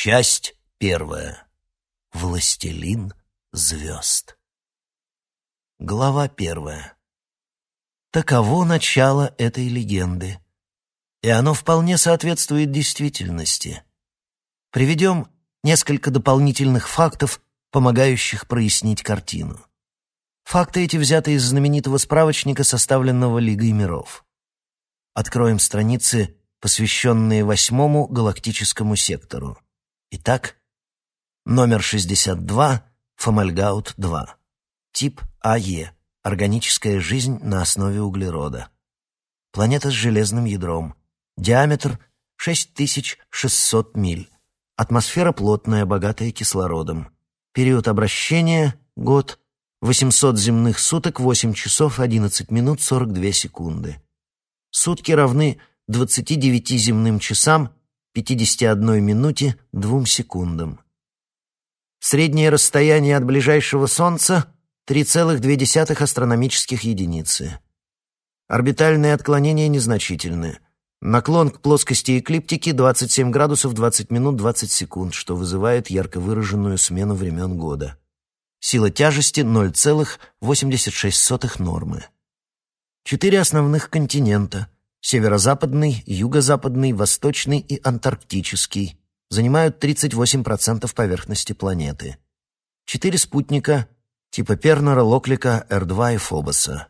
Часть первая. Властелин звезд. Глава первая. Таково начало этой легенды, и оно вполне соответствует действительности. Приведем несколько дополнительных фактов, помогающих прояснить картину. Факты эти взяты из знаменитого справочника, составленного Лигой миров. Откроем страницы, посвященные восьмому галактическому сектору. Итак, номер 62, Фомальгаут-2. Тип АЕ. Органическая жизнь на основе углерода. Планета с железным ядром. Диаметр 6600 миль. Атмосфера плотная, богатая кислородом. Период обращения — год. 800 земных суток, 8 часов 11 минут 42 секунды. Сутки равны 29 земным часам 51 минуте 2 секундам. Среднее расстояние от ближайшего Солнца — 3,2 астрономических единицы. Орбитальные отклонения незначительны. Наклон к плоскости эклиптики 27 градусов 20 минут 20 секунд, что вызывает ярко выраженную смену времен года. Сила тяжести 0,86 нормы. Четыре основных континента — Северо-западный, юго-западный, восточный и антарктический занимают 38% поверхности планеты. Четыре спутника типа Пернера, Локлика, Р-2 и Фобоса.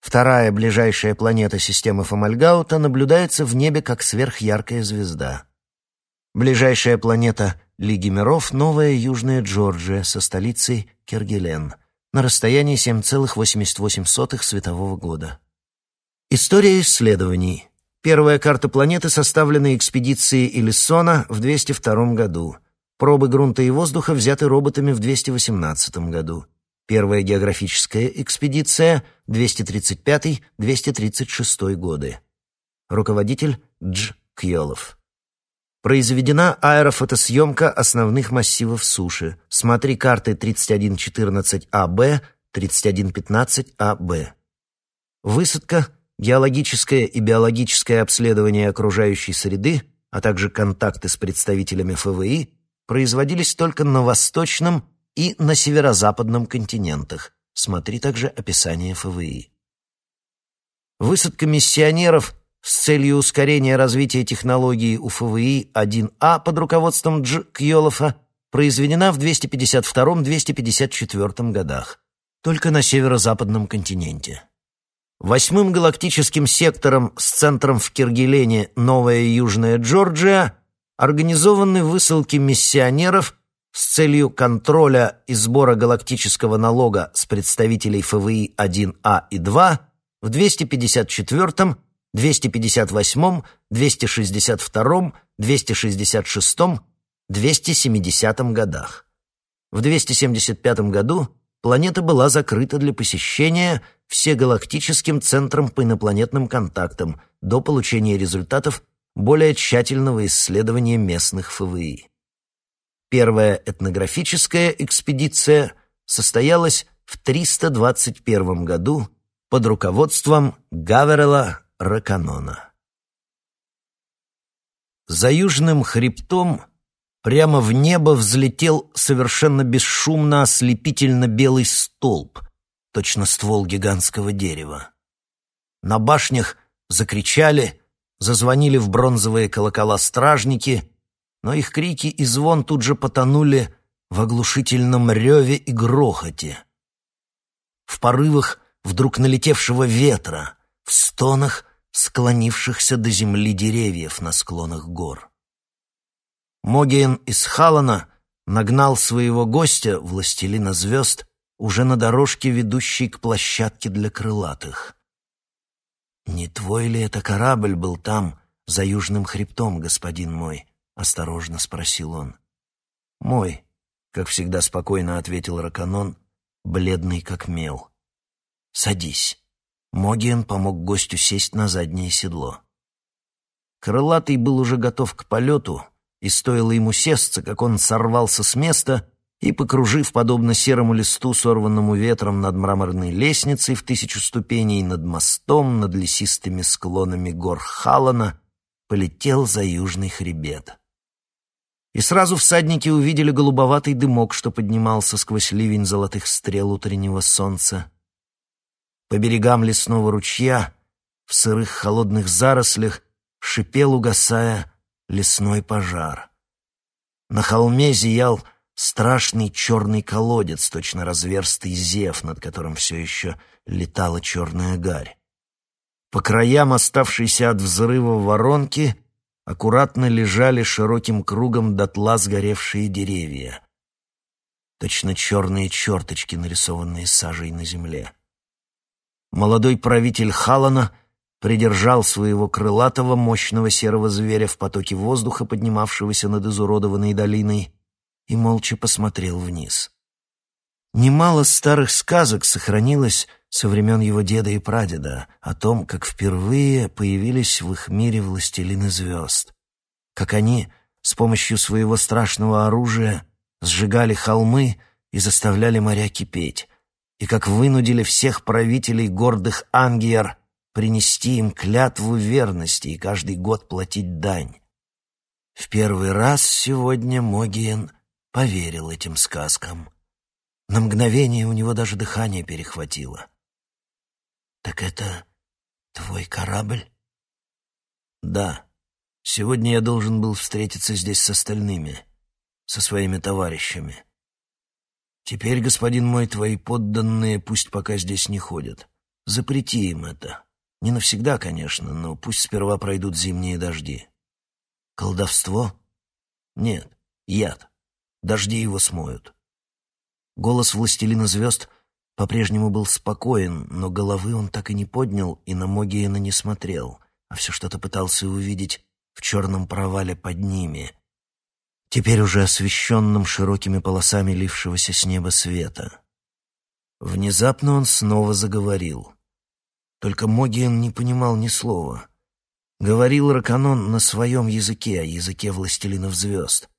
Вторая ближайшая планета системы Фомальгаута наблюдается в небе как сверхяркая звезда. Ближайшая планета Лиги миров — Новая Южная Джорджия со столицей Кергелен на расстоянии 7,88 светового года. История исследований. Первая карта планеты составлена экспедицией Иллиссона в 202 году. Пробы грунта и воздуха взяты роботами в 218 году. Первая географическая экспедиция 235-236 годы. Руководитель Дж. Кьолов. Произведена аэрофотосъемка основных массивов суши. Смотри карты 3114АБ, 3115АБ. Высадка геологическое и биологическое обследование окружающей среды, а также контакты с представителями ФВИ производились только на восточном и на северо-западном континентах. Смотри также описание ФВИ. Высадка миссионеров с целью ускорения развития технологии у ФВИ-1А под руководством Дж. Кьолофа произведена в 252-254 годах, только на северо-западном континенте. Восьмым галактическим сектором с центром в Киргелене Новая Южная Джорджия организованы высылки миссионеров с целью контроля и сбора галактического налога с представителей ФВИ 1А и 2 в 254, 258, 262, 266, 270 годах. В 275 году планета была закрыта для посещения всегалактическим центром по инопланетным контактам до получения результатов более тщательного исследования местных ФВИ. Первая этнографическая экспедиция состоялась в 321 году под руководством Гаверела Раканона. За южным хребтом Прямо в небо взлетел совершенно бесшумно ослепительно белый столб, точно ствол гигантского дерева. На башнях закричали, зазвонили в бронзовые колокола стражники, но их крики и звон тут же потонули в оглушительном реве и грохоте. В порывах вдруг налетевшего ветра, в стонах склонившихся до земли деревьев на склонах гор. Могиен из Халана нагнал своего гостя, властелина звезд, уже на дорожке, ведущей к площадке для крылатых. «Не твой ли это корабль был там, за южным хребтом, господин мой?» — осторожно спросил он. «Мой», — как всегда спокойно ответил Раканон, бледный как мел. «Садись». Могиен помог гостю сесть на заднее седло. Крылатый был уже готов к полету, и стоило ему сесться, как он сорвался с места и, покружив, подобно серому листу, сорванному ветром над мраморной лестницей в тысячу ступеней, над мостом, над лесистыми склонами гор Халана, полетел за южный хребет. И сразу всадники увидели голубоватый дымок, что поднимался сквозь ливень золотых стрел утреннего солнца. По берегам лесного ручья, в сырых холодных зарослях, шипел, угасая, лесной пожар. На холме зиял страшный черный колодец, точно разверстый зев, над которым все еще летала черная гарь. По краям оставшейся от взрыва воронки аккуратно лежали широким кругом дотла сгоревшие деревья. Точно черные черточки, нарисованные сажей на земле. Молодой правитель Халана придержал своего крылатого мощного серого зверя в потоке воздуха, поднимавшегося над изуродованной долиной, и молча посмотрел вниз. Немало старых сказок сохранилось со времен его деда и прадеда о том, как впервые появились в их мире властелины звезд, как они с помощью своего страшного оружия сжигали холмы и заставляли моря кипеть, и как вынудили всех правителей гордых ангиер принести им клятву верности и каждый год платить дань. В первый раз сегодня Могиен поверил этим сказкам. На мгновение у него даже дыхание перехватило. «Так это твой корабль?» «Да. Сегодня я должен был встретиться здесь с остальными, со своими товарищами. Теперь, господин мой, твои подданные пусть пока здесь не ходят. Запрети им это. Не навсегда, конечно, но пусть сперва пройдут зимние дожди. Колдовство? Нет, яд. Дожди его смоют. Голос властелина звезд по-прежнему был спокоен, но головы он так и не поднял и на Могиена не смотрел, а все что-то пытался увидеть в черном провале под ними, теперь уже освещенном широкими полосами лившегося с неба света. Внезапно он снова заговорил. Только Могиен не понимал ни слова. Говорил Раканон на своем языке, языке властелинов звезд.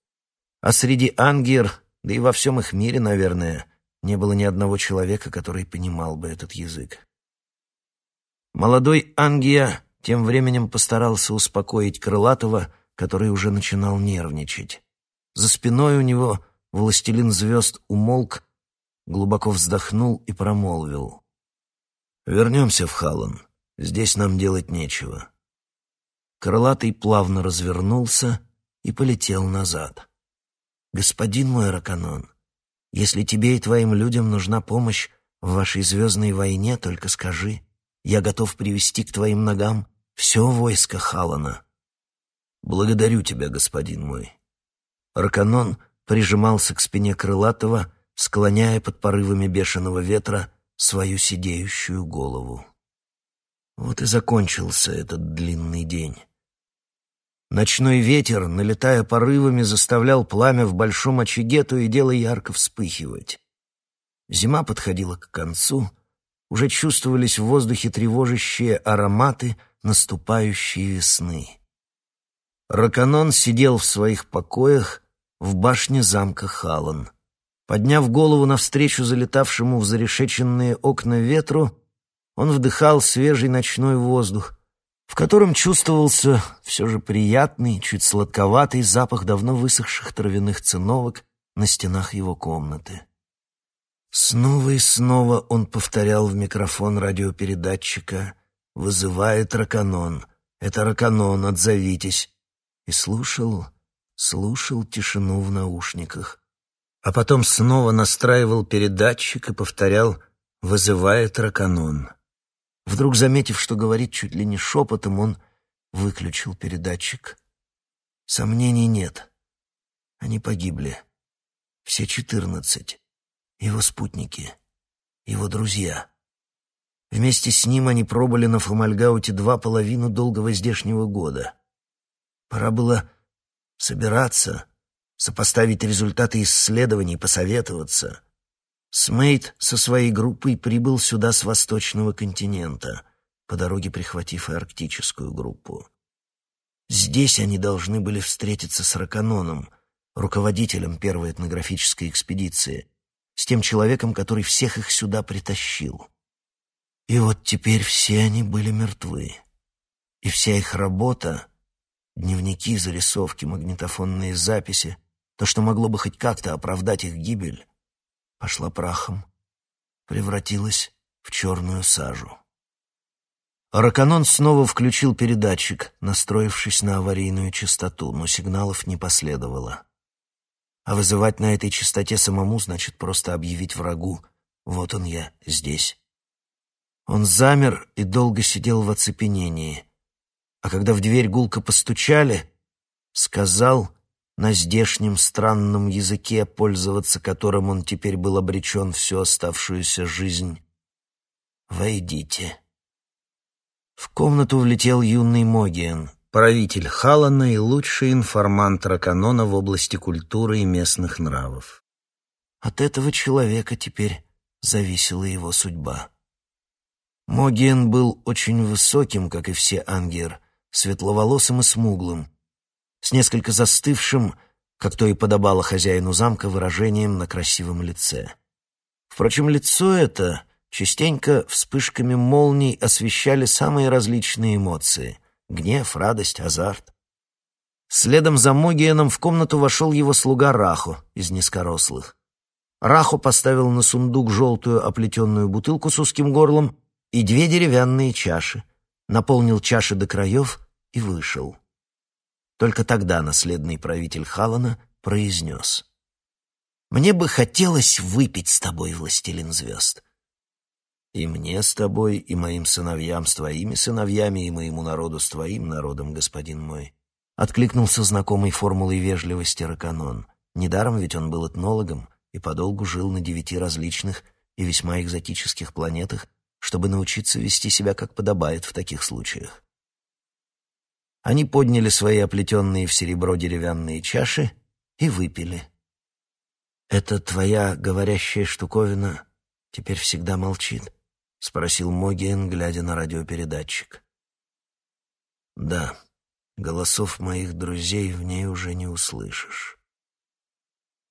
А среди ангер, да и во всем их мире, наверное, не было ни одного человека, который понимал бы этот язык. Молодой Ангия тем временем постарался успокоить Крылатого, который уже начинал нервничать. За спиной у него властелин звезд умолк, глубоко вздохнул и промолвил. Вернемся в Халан. Здесь нам делать нечего. Крылатый плавно развернулся и полетел назад. Господин мой Раканон, если тебе и твоим людям нужна помощь в вашей звездной войне, только скажи. Я готов привести к твоим ногам все войско Халана. Благодарю тебя, господин мой. Раканон прижимался к спине крылатого, склоняя под порывами бешеного ветра свою сидеющую голову. Вот и закончился этот длинный день. Ночной ветер, налетая порывами, заставлял пламя в большом очаге то и дело ярко вспыхивать. Зима подходила к концу, уже чувствовались в воздухе тревожащие ароматы наступающей весны. Раканон сидел в своих покоях в башне замка Халан. Подняв голову навстречу залетавшему в зарешеченные окна ветру, он вдыхал свежий ночной воздух, в котором чувствовался все же приятный, чуть сладковатый запах давно высохших травяных циновок на стенах его комнаты. Снова и снова он повторял в микрофон радиопередатчика «Вызывает Раканон! Это Раканон, отзовитесь!» и слушал, слушал тишину в наушниках а потом снова настраивал передатчик и повторял «вызывает раканон». Вдруг, заметив, что говорит чуть ли не шепотом, он выключил передатчик. Сомнений нет. Они погибли. Все четырнадцать. Его спутники. Его друзья. Вместе с ним они пробыли на Фомальгауте два половину долгого здешнего года. Пора было собираться сопоставить результаты исследований, посоветоваться. Смейт со своей группой прибыл сюда с восточного континента, по дороге прихватив и арктическую группу. Здесь они должны были встретиться с Раканоном, руководителем первой этнографической экспедиции, с тем человеком, который всех их сюда притащил. И вот теперь все они были мертвы, и вся их работа Дневники, зарисовки, магнитофонные записи, то, что могло бы хоть как-то оправдать их гибель, пошла прахом, превратилась в черную сажу. Раканон снова включил передатчик, настроившись на аварийную частоту, но сигналов не последовало. А вызывать на этой частоте самому значит просто объявить врагу «Вот он я, здесь». Он замер и долго сидел в оцепенении. А когда в дверь гулко постучали, сказал на здешнем странном языке, пользоваться которым он теперь был обречен всю оставшуюся жизнь «Войдите». В комнату влетел юный Могиен, правитель Халана и лучший информант Раканона в области культуры и местных нравов. От этого человека теперь зависела его судьба. Могиен был очень высоким, как и все ангер, светловолосым и смуглым, с несколько застывшим, как то и подобало хозяину замка, выражением на красивом лице. Впрочем, лицо это частенько вспышками молний освещали самые различные эмоции — гнев, радость, азарт. Следом за Могиеном в комнату вошел его слуга Раху из низкорослых. Раху поставил на сундук желтую оплетенную бутылку с узким горлом и две деревянные чаши, наполнил чаши до краев и вышел. Только тогда наследный правитель Халана произнес. «Мне бы хотелось выпить с тобой, властелин звезд». И мне с тобой, и моим сыновьям с твоими сыновьями, и моему народу с твоим народом, господин мой. Откликнулся знакомой формулой вежливости Раканон. Недаром ведь он был этнологом и подолгу жил на девяти различных и весьма экзотических планетах, чтобы научиться вести себя как подобает в таких случаях. Они подняли свои оплетенные в серебро деревянные чаши и выпили. «Это твоя говорящая штуковина теперь всегда молчит?» — спросил Могиен, глядя на радиопередатчик. «Да, голосов моих друзей в ней уже не услышишь».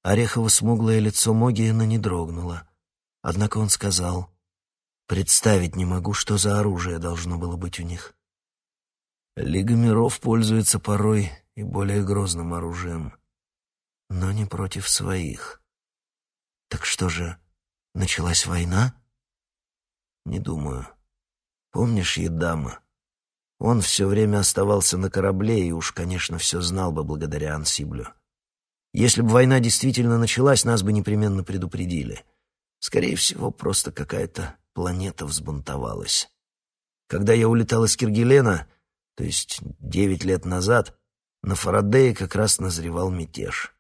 Орехово-смуглое лицо Могиена не дрогнуло, однако он сказал, «Представить не могу, что за оружие должно было быть у них». Лига миров пользуется порой и более грозным оружием, но не против своих. Так что же, началась война? Не думаю. Помнишь Едама? Он все время оставался на корабле и уж, конечно, все знал бы благодаря Ансиблю. Если бы война действительно началась, нас бы непременно предупредили. Скорее всего, просто какая-то планета взбунтовалась. Когда я улетал из Киргилена, то есть девять лет назад, на Фарадее как раз назревал мятеж.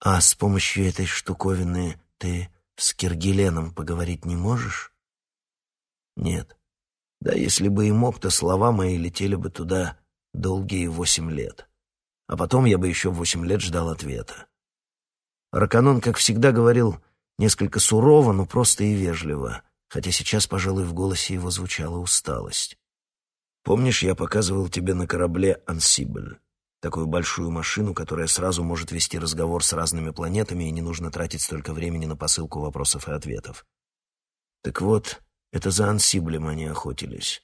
А с помощью этой штуковины ты с Киргиленом поговорить не можешь? Нет. Да если бы и мог, то слова мои летели бы туда долгие восемь лет. А потом я бы еще восемь лет ждал ответа. Раканон, как всегда, говорил несколько сурово, но просто и вежливо, хотя сейчас, пожалуй, в голосе его звучала усталость. «Помнишь, я показывал тебе на корабле «Ансибль»?» Такую большую машину, которая сразу может вести разговор с разными планетами, и не нужно тратить столько времени на посылку вопросов и ответов. Так вот, это за ансиблем они охотились.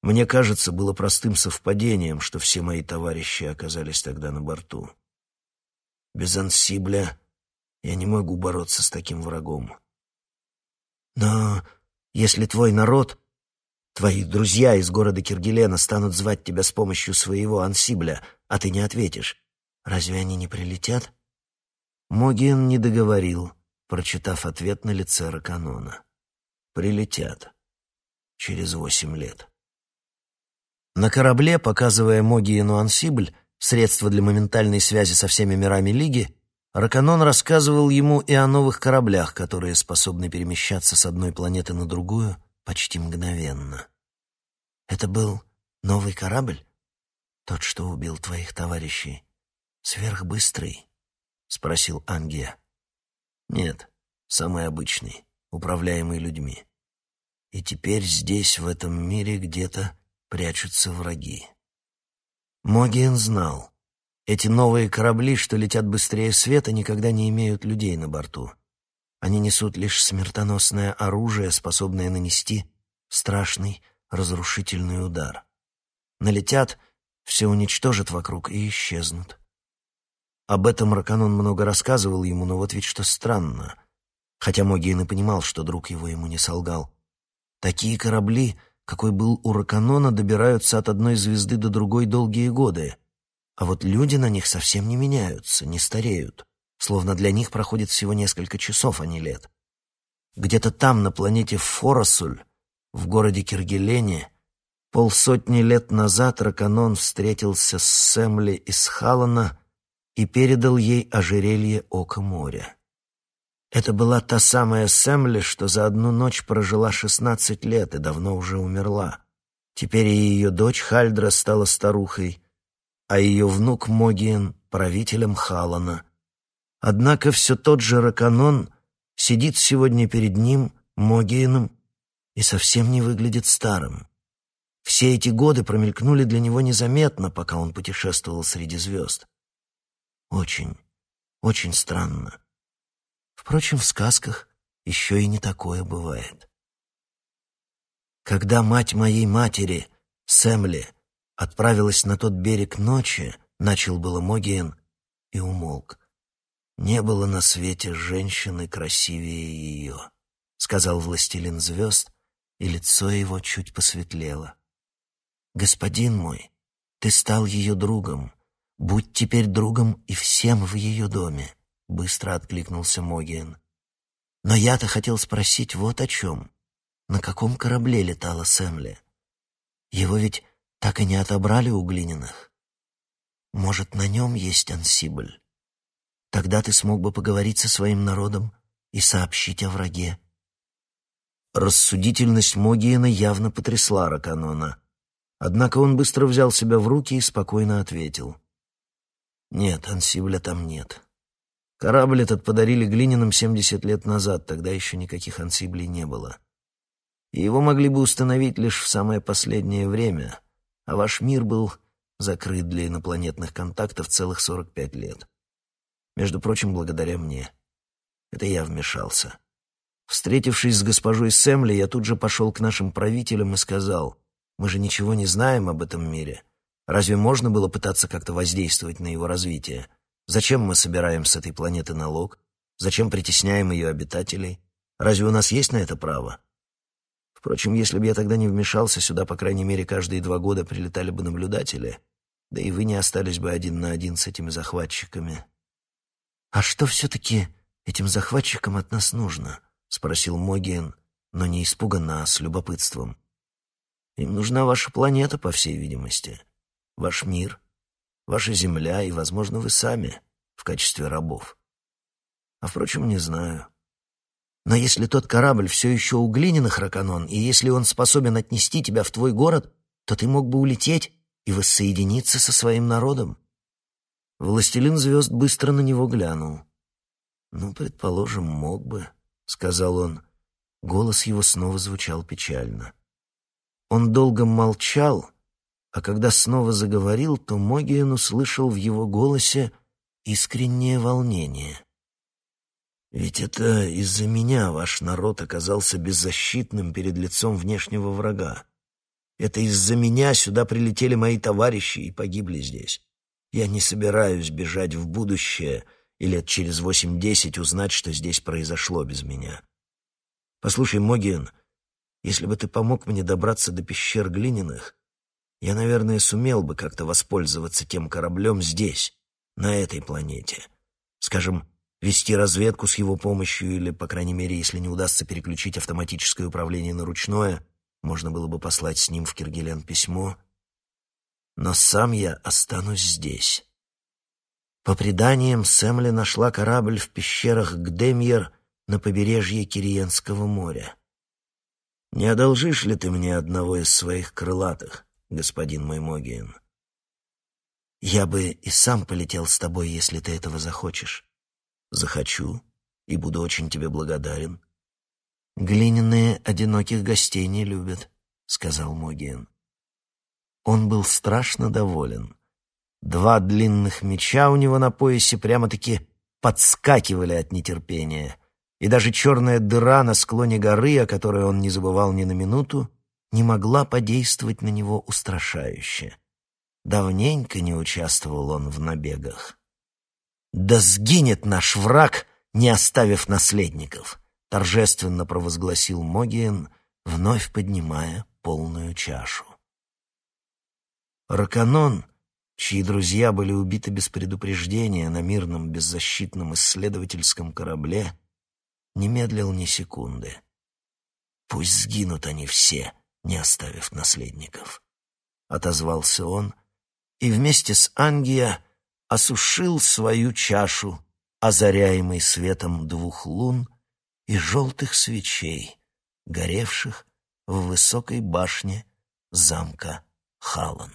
Мне кажется, было простым совпадением, что все мои товарищи оказались тогда на борту. Без ансибля я не могу бороться с таким врагом. Но если твой народ, твои друзья из города Киргилена станут звать тебя с помощью своего ансибля, а ты не ответишь, разве они не прилетят? Могин не договорил, прочитав ответ на лице Раканона прилетят через восемь лет. На корабле, показывая Могиену Ансибль, средства для моментальной связи со всеми мирами Лиги, Раканон рассказывал ему и о новых кораблях, которые способны перемещаться с одной планеты на другую почти мгновенно. «Это был новый корабль? Тот, что убил твоих товарищей? Сверхбыстрый?» — спросил Ангия. «Нет, самый обычный, управляемый людьми. И теперь здесь, в этом мире, где-то прячутся враги. Могиен знал, эти новые корабли, что летят быстрее света, никогда не имеют людей на борту. Они несут лишь смертоносное оружие, способное нанести страшный разрушительный удар. Налетят, все уничтожат вокруг и исчезнут. Об этом Раканон много рассказывал ему, но вот ведь что странно. Хотя Могиен и понимал, что друг его ему не солгал. Такие корабли, какой был у Раканона, добираются от одной звезды до другой долгие годы. А вот люди на них совсем не меняются, не стареют. Словно для них проходит всего несколько часов, а не лет. Где-то там, на планете Форосуль, в городе Киргелене, полсотни лет назад Раканон встретился с Сэмли из Халана и передал ей ожерелье Ока моря. Это была та самая Сэмли, что за одну ночь прожила шестнадцать лет и давно уже умерла. Теперь и ее дочь Хальдра стала старухой, а ее внук Могиен — правителем Халана. Однако все тот же Раканон сидит сегодня перед ним, Могиеном, и совсем не выглядит старым. Все эти годы промелькнули для него незаметно, пока он путешествовал среди звезд. Очень, очень странно. Впрочем, в сказках еще и не такое бывает. Когда мать моей матери, Сэмли, отправилась на тот берег ночи, начал было Могиен и умолк. Не было на свете женщины красивее ее, сказал властелин звезд, и лицо его чуть посветлело. Господин мой, ты стал ее другом. Будь теперь другом и всем в ее доме, быстро откликнулся Могиен. Но я-то хотел спросить вот о чем. На каком корабле летала Сэмли? Его ведь так и не отобрали у Глининых. Может, на нем есть ансибль? Тогда ты смог бы поговорить со своим народом и сообщить о враге. Рассудительность Могиена явно потрясла Раканона. Однако он быстро взял себя в руки и спокойно ответил. «Нет, ансибля там нет. Корабль этот подарили Глининым семьдесят лет назад, тогда еще никаких ансиблей не было. И его могли бы установить лишь в самое последнее время, а ваш мир был закрыт для инопланетных контактов целых сорок пять лет. Между прочим, благодаря мне. Это я вмешался. Встретившись с госпожой Сэмли, я тут же пошел к нашим правителям и сказал, «Мы же ничего не знаем об этом мире. Разве можно было пытаться как-то воздействовать на его развитие? Зачем мы собираем с этой планеты налог? Зачем притесняем ее обитателей? Разве у нас есть на это право? Впрочем, если бы я тогда не вмешался, сюда, по крайней мере, каждые два года прилетали бы наблюдатели, да и вы не остались бы один на один с этими захватчиками. «А что все-таки этим захватчикам от нас нужно?» — спросил Могиен, но не испуганно, а с любопытством. «Им нужна ваша планета, по всей видимости, ваш мир» ваша земля и, возможно, вы сами в качестве рабов. А, впрочем, не знаю. Но если тот корабль все еще у глиняных, Раканон, и если он способен отнести тебя в твой город, то ты мог бы улететь и воссоединиться со своим народом. Властелин звезд быстро на него глянул. «Ну, предположим, мог бы», — сказал он. Голос его снова звучал печально. Он долго молчал, а когда снова заговорил, то Могиен услышал в его голосе искреннее волнение. «Ведь это из-за меня ваш народ оказался беззащитным перед лицом внешнего врага. Это из-за меня сюда прилетели мои товарищи и погибли здесь. Я не собираюсь бежать в будущее и лет через восемь-десять узнать, что здесь произошло без меня. Послушай, Могиен, если бы ты помог мне добраться до пещер Глиняных, я, наверное, сумел бы как-то воспользоваться тем кораблем здесь, на этой планете. Скажем, вести разведку с его помощью или, по крайней мере, если не удастся переключить автоматическое управление на ручное, можно было бы послать с ним в Киргелен письмо. Но сам я останусь здесь. По преданиям, Сэмли нашла корабль в пещерах Гдемьер на побережье Кириенского моря. «Не одолжишь ли ты мне одного из своих крылатых?» господин мой Могиен. Я бы и сам полетел с тобой, если ты этого захочешь. Захочу и буду очень тебе благодарен. Глиняные одиноких гостей не любят, сказал Могиен. Он был страшно доволен. Два длинных меча у него на поясе прямо-таки подскакивали от нетерпения, и даже черная дыра на склоне горы, о которой он не забывал ни на минуту, не могла подействовать на него устрашающе. Давненько не участвовал он в набегах. «Да сгинет наш враг, не оставив наследников!» — торжественно провозгласил Могиен, вновь поднимая полную чашу. Раканон, чьи друзья были убиты без предупреждения на мирном беззащитном исследовательском корабле, не медлил ни секунды. «Пусть сгинут они все, не оставив наследников», — отозвался он, и вместе с Ангия осушил свою чашу, озаряемый светом двух лун и желтых свечей, горевших в высокой башне замка Халан.